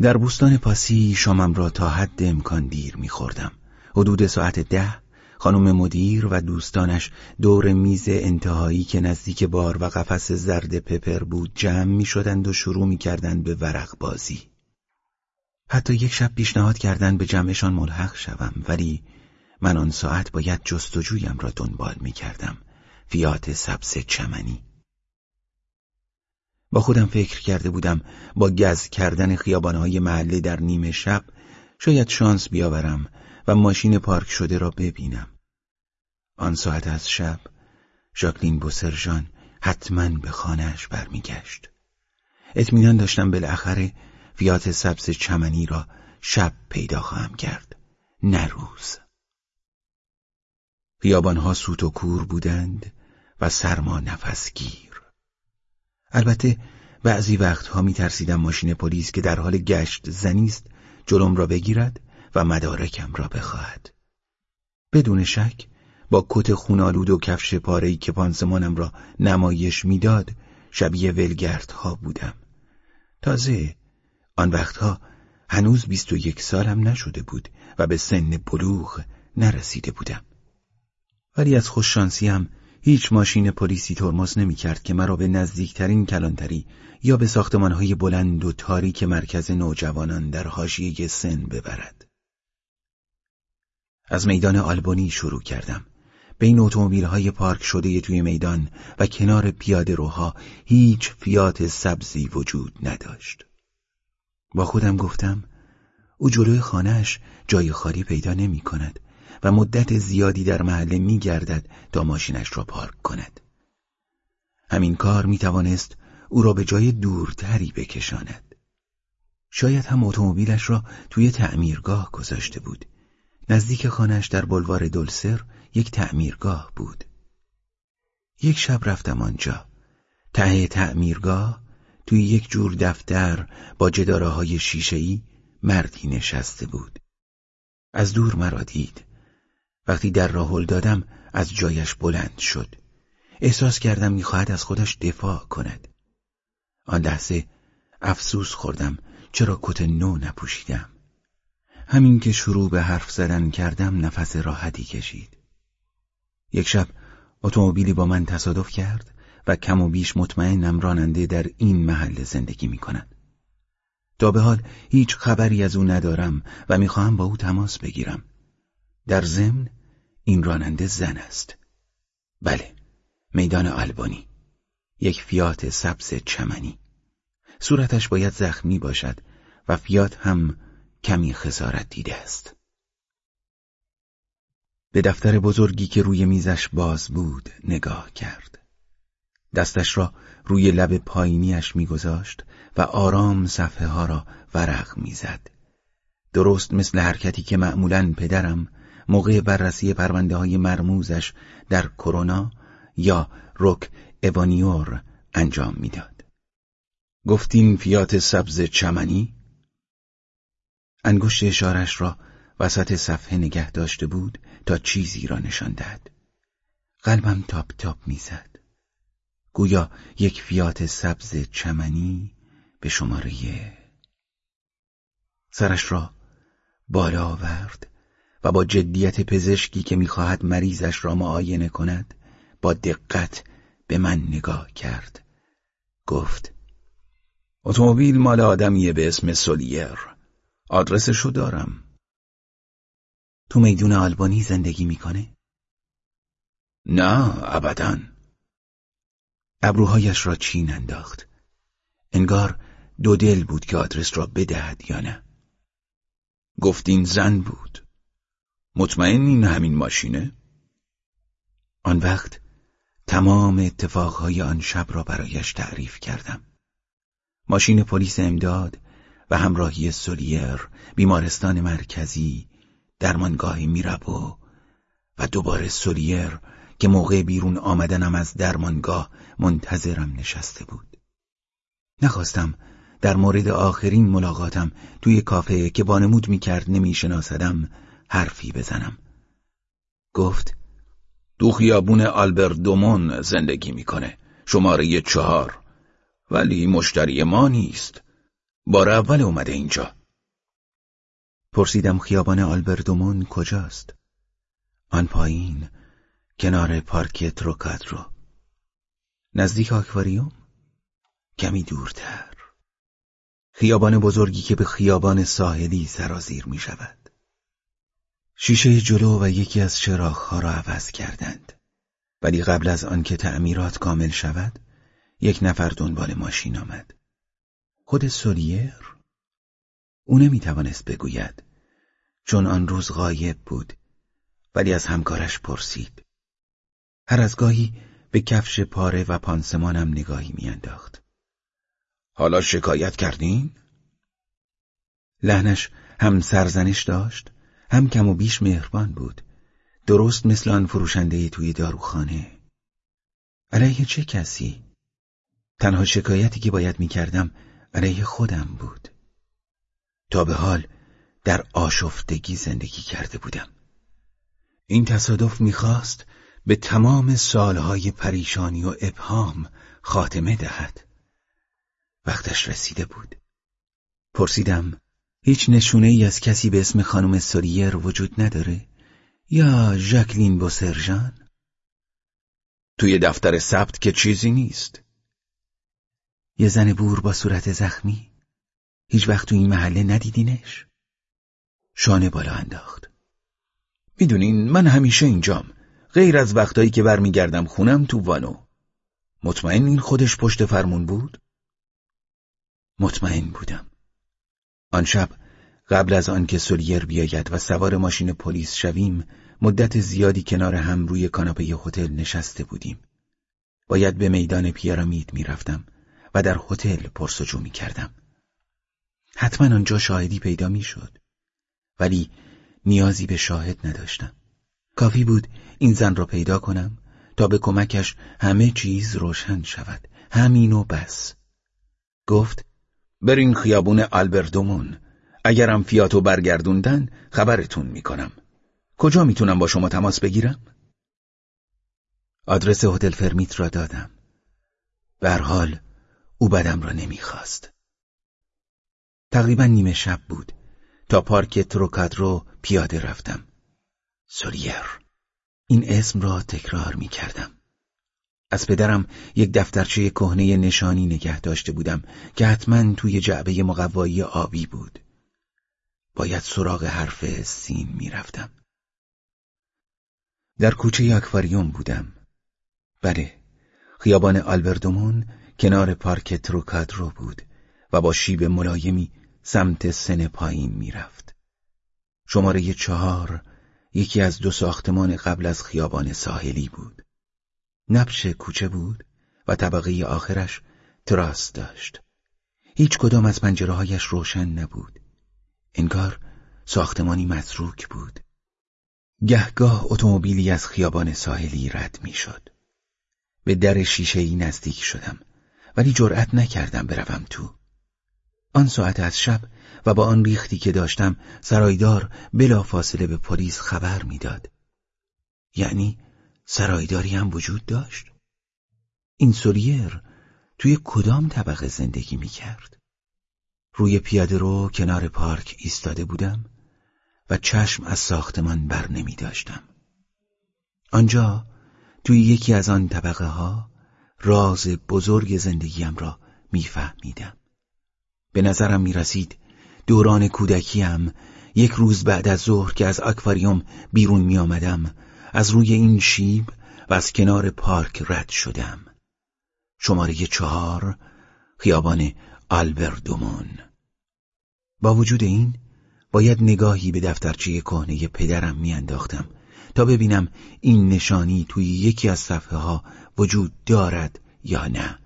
در بوستان پاسی شامم را تا حد امکان دیر میخوردم حدود ساعت ده خانم مدیر و دوستانش دور میز انتهایی که نزدیک بار و قفس زرد پپر بود جمع می شدند و شروع می کردند به ورق بازی. حتی یک شب پیشنهاد کردند به جمعشان ملحق شوم ولی من آن ساعت باید جستجویم را دنبال می کردم. فیات سبز چمنی. با خودم فکر کرده بودم با گز کردن خیابانهای محله در نیمه شب شاید شانس بیاورم و ماشین پارک شده را ببینم. آن ساعت از شب ژاکلین بوسرژان حتما به خانهاش برمیگشت. اطمینان داشتم بالاخره فیات سبز چمنی را شب پیدا خواهم کرد نه روز خیابانها سوت و کور بودند و سرما نفسگیر البته بعضی وقتها می ترسیدم ماشین پلیس که در حال گشت زنیست جلوم را بگیرد و مدارکم را بخواهد. بدون شک با کت خونالود و کفش پارهی که پانسمانم را نمایش می‌داد شبیه ولگردها بودم. تازه آن وقتها هنوز بیست و یک سالم نشده بود و به سن بلوغ نرسیده بودم. ولی از خوششانسیم هیچ ماشین پلیسی ترمز نمی کرد که مرا به نزدیکترین کلانتری یا به ساختمانهای بلند و تاریک مرکز نوجوانان در حاشیه سن ببرد. از میدان آلبانی شروع کردم. بین اتومبیل‌های پارک شده توی میدان و کنار پیاده روها هیچ فیات سبزی وجود نداشت. با خودم گفتم او جلوی خانهش جای خالی پیدا نمی کند و مدت زیادی در محله می گردد تا ماشینش را پارک کند. همین کار می توانست او را به جای دورتری بکشاند. شاید هم اتومبیلش را توی تعمیرگاه گذاشته بود. نزدیک خانهش در بلوار دلسر یک تعمیرگاه بود. یک شب رفتم آنجا. ته تعمیرگاه توی یک جور دفتر با جداره های شیشه‌ای مردی نشسته بود. از دور مرا دید. وقتی در راه دادم از جایش بلند شد. احساس کردم می‌خواهد از خودش دفاع کند. آن لحظه افسوس خوردم چرا کت نو نپوشیدم. همین که شروع به حرف زدن کردم نفس راحتی کشید. یک شب اتومبیلی با من تصادف کرد و کم و بیش مطمئنم راننده در این محل زندگی می کند. تا به حال هیچ خبری از او ندارم و می‌خواهم با او تماس بگیرم. در ضمن این راننده زن است. بله، میدان آلبانی. یک فیات سبز چمنی. صورتش باید زخمی باشد و فیات هم کمی خسارت دیده است. به دفتر بزرگی که روی میزش باز بود نگاه کرد. دستش را روی لب پایینیش میگذاشت و آرام صفحه ها را ورق می‌زد. درست مثل حرکتی که معمولا پدرم موقع بررسی پرونده های مرموزش در کرونا یا روک اوانیور انجام می‌داد. گفتین فیات سبز چمنی؟ انگشت اشارش را وسط صفحه نگه داشته بود تا چیزی را نشان دهد. قلبم تاپ تاپ می‌زد. گویا یک فیات سبز چمنی به شماره سرش را بالا آورد و با جدیت پزشکی که می‌خواهد مریضش را معاینه کند با دقت به من نگاه کرد. گفت اتومبیل مال آدمیه به اسم سولیر. آدرسشو دارم. تو میدون آلبانی زندگی می‌کنه؟ نه ابدا. ابروهایش را چین انداخت. انگار دو دل بود که آدرس را بدهد یا نه. گفتین زن بود. مطمئنین همین ماشینه؟ آن وقت تمام اتفاقهای آن شب را برایش تعریف کردم ماشین پلیس امداد و همراهی سولیر بیمارستان مرکزی درمانگاه میربو و دوباره سولیر که موقع بیرون آمدنم از درمانگاه منتظرم نشسته بود نخواستم در مورد آخرین ملاقاتم توی کافه که بانمود می‌کرد نمیشناسدم حرفی بزنم. گفت دو خیابون دومون زندگی می‌کنه شماره چهار. ولی مشتری ما نیست. بار اول اومده اینجا. پرسیدم خیابان آلبردومون کجاست؟ آن پایین کنار پارک تروکادرو. نزدیک آکواریوم؟ کمی دورتر. خیابان بزرگی که به خیابان ساحلی سرازیر می شود شیشه جلو و یکی از چراغها را عوض کردند. ولی قبل از آنکه تعمیرات کامل شود یک نفر دنبال ماشین آمد. خود سولیر؟ او نمی توانست بگوید چون آن روز غایب بود ولی از همکارش پرسید. هر از گاهی به کفش پاره و پانسمانم نگاهی میانداخت. حالا شکایت کردین؟ لحنش هم سرزنش داشت؟ هم کم و بیش مهربان بود. درست مثل آن فروشنده توی داروخانه. علیه چه کسی؟ تنها شکایتی که باید می‌کردم علیه خودم بود. تا به حال در آشفتگی زندگی کرده بودم. این تصادف می‌خواست به تمام سالهای پریشانی و ابهام خاتمه دهد. وقتش رسیده بود. پرسیدم هیچ نشونه ای از کسی به اسم خانم سوریر وجود نداره؟ یا ژاکلین بوسرژان؟ توی دفتر ثبت که چیزی نیست. یه زن بور با صورت زخمی؟ هیچ وقت تو این محله ندیدینش؟ شانه بالا انداخت. می‌دونین من همیشه اینجام. غیر از وقتایی که برمیگردم خونم تو وانو. مطمئن این خودش پشت فرمون بود؟ مطمئن بودم. آن شب قبل از آنکه سولیر بیاید و سوار ماشین پلیس شویم مدت زیادی کنار هم روی کاناپه هتل نشسته بودیم. باید به میدان پیرامید می‌رفتم و در هتل پرسجو می کردم حتما آنجا شاهدی پیدا می شد ولی نیازی به شاهد نداشتم. کافی بود این زن را پیدا کنم تا به کمکش همه چیز روشن شود. همین و بس. گفت برین خیابون آلبردومون اگرم فیاتو برگردوندن خبرتون می‌کنم. کجا می‌تونم با شما تماس بگیرم؟ آدرس هتل فرمیت را دادم. به حال او بدم را نمی‌خواست. تقریبا نیمه شب بود. تا پارک تروکادرو پیاده رفتم. سولیر. این اسم را تکرار می کردم. از پدرم یک دفترچه کهنه نشانی نگه داشته بودم که حتما توی جعبه مقوایی آبی بود. باید سراغ حرف سین می‌رفتم. در کوچه اکواریوم بودم. بله، خیابان آلبردومون کنار پارک تروکادرو بود و با شیب ملایمی سمت سن پایین می‌رفت. شماره چهار یکی از دو ساختمان قبل از خیابان ساحلی بود. نبش کوچه بود و طبقه آخرش تراس داشت. هیچ کدام از پنجرههایش روشن نبود. انگار ساختمانی متروک بود. گهگاه اتومبیلی از خیابان ساحلی رد می‌شد. به در شیشه ای نزدیک شدم ولی جرأت نکردم بروم تو. آن ساعت از شب و با آن ریختی که داشتم سرایدار بلا فاصله به پلیس خبر می‌داد. یعنی سرایداری هم وجود داشت؟ این سولیر توی کدام طبقه زندگی می کرد؟ روی پیاده رو کنار پارک ایستاده بودم و چشم از ساختمان بر نمی داشتم. آنجا توی یکی از آن طبقه ها راز بزرگ زندگیم را میفهمیدم. به نظرم می رسید دوران کودکیم یک روز بعد از ظهر که از اکواریوم بیرون می آمدم از روی این شیب و از کنار پارک رد شدم. شماره چهار خیابان آلبردومون. با وجود این باید نگاهی به دفترچه کهنه پدرم میانداختم تا ببینم این نشانی توی یکی از صفحه ها وجود دارد یا نه.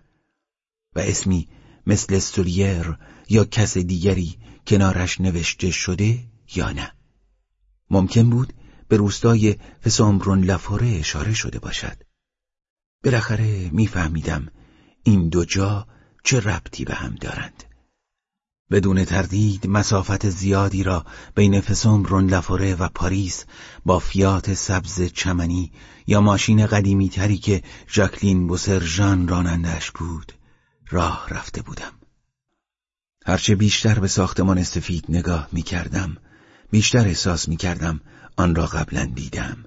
و اسمی مثل سولیر یا کس دیگری کنارش نوشته شده یا نه. ممکن بود به روستای فسامبرون لفوره اشاره شده باشد. بالاخره میفهمیدم این دو جا چه ربطی به هم دارند. بدون تردید مسافت زیادی را بین فسامبرون لفوره و پاریس با فیات سبز چمنی یا ماشین قدیمی تری که ژاکلین بوسرژان رانندش بود راه رفته بودم. هرچه بیشتر به ساختمان سفید نگاه می کردم بیشتر احساس می کردم آن را قبلا دیدم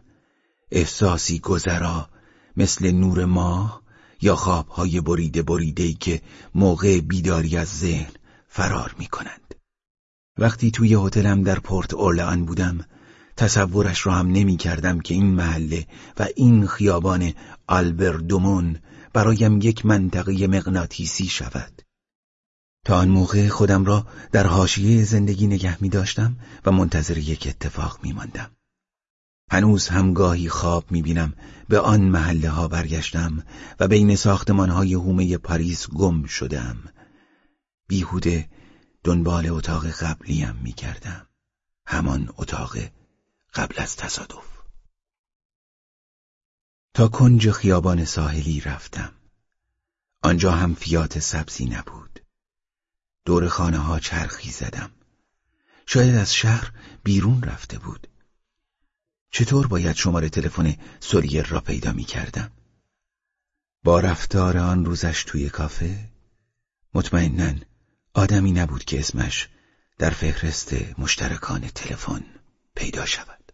احساسی گذرا مثل نور ماه یا خوابهای بریده بریده که موقع بیداری از ذهن فرار می کنند. وقتی توی هتلم در پورت اورلان بودم تصورش را هم نمی کردم که این محله و این خیابان آلبردومون برایم یک منطقه مغناطیسی شود تا آن موقع خودم را در حاشیه زندگی نگه می داشتم و منتظر یک اتفاق می ماندم. هنوز هم گاهی خواب می بینم به آن محله ها برگشتم و بین ساختمان های هومه پاریس گم شدم. بیهوده دنبال اتاق قبلیم می کردم. همان اتاق قبل از تصادف. تا کنج خیابان ساحلی رفتم. آنجا هم فیات سبزی نبود. دور خانه ها چرخی زدم. شاید از شهر بیرون رفته بود. چطور باید شماره تلفن سولیر را پیدا می کردم؟ با رفتار آن روزش توی کافه مطمئنا آدمی نبود که اسمش در فهرست مشترکان تلفن پیدا شود.